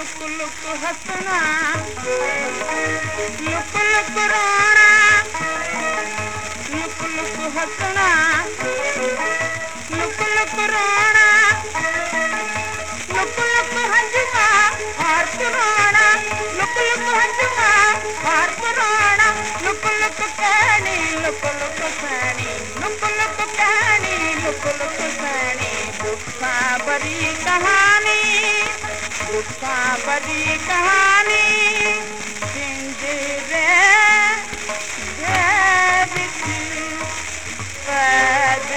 Look లుక్కు హస్తునా లుక్కు లుక్కు రోరా లుక్కు లుక్కు హస్తునా లుక్కు లుక్కు రోరా లుక్కు లుక్కు హంజుమా మార్పు రోడా లుక్కు లుక్కు హంజుమా మార్పు రోడా లుక్కు లుక్కు కాణి లుక్కు లుక్కు కాణి లుక్కు లుక్కు కాణి లుక్కు లుక్కు కాణి దుఃఖ బరీ కహానీ बदी कहानी। पिंजरे पद पद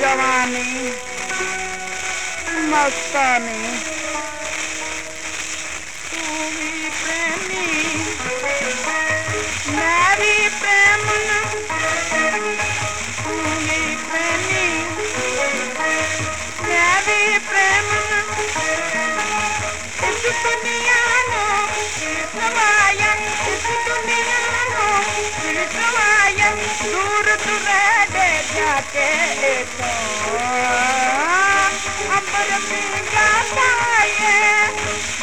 जवानी, मस्तानी। तू भी प्रेमी मैं भी प्रेमन तू भी प्रेमी मैं भी प्रेमन इस दुनिया नो सवाया इस दुनिया नो सवाया दूर दूर जाके तो अमर पीगा पाए।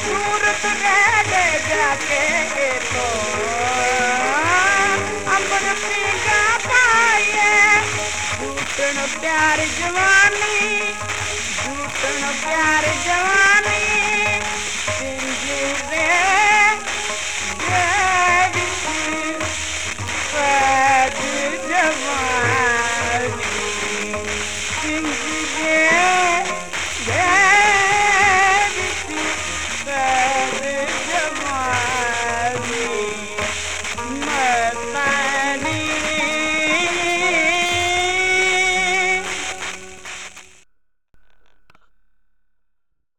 दूर दे जाके तो अमर पीगा पाए। झूठन प्यार जवानी झूठन प्यार जवानी।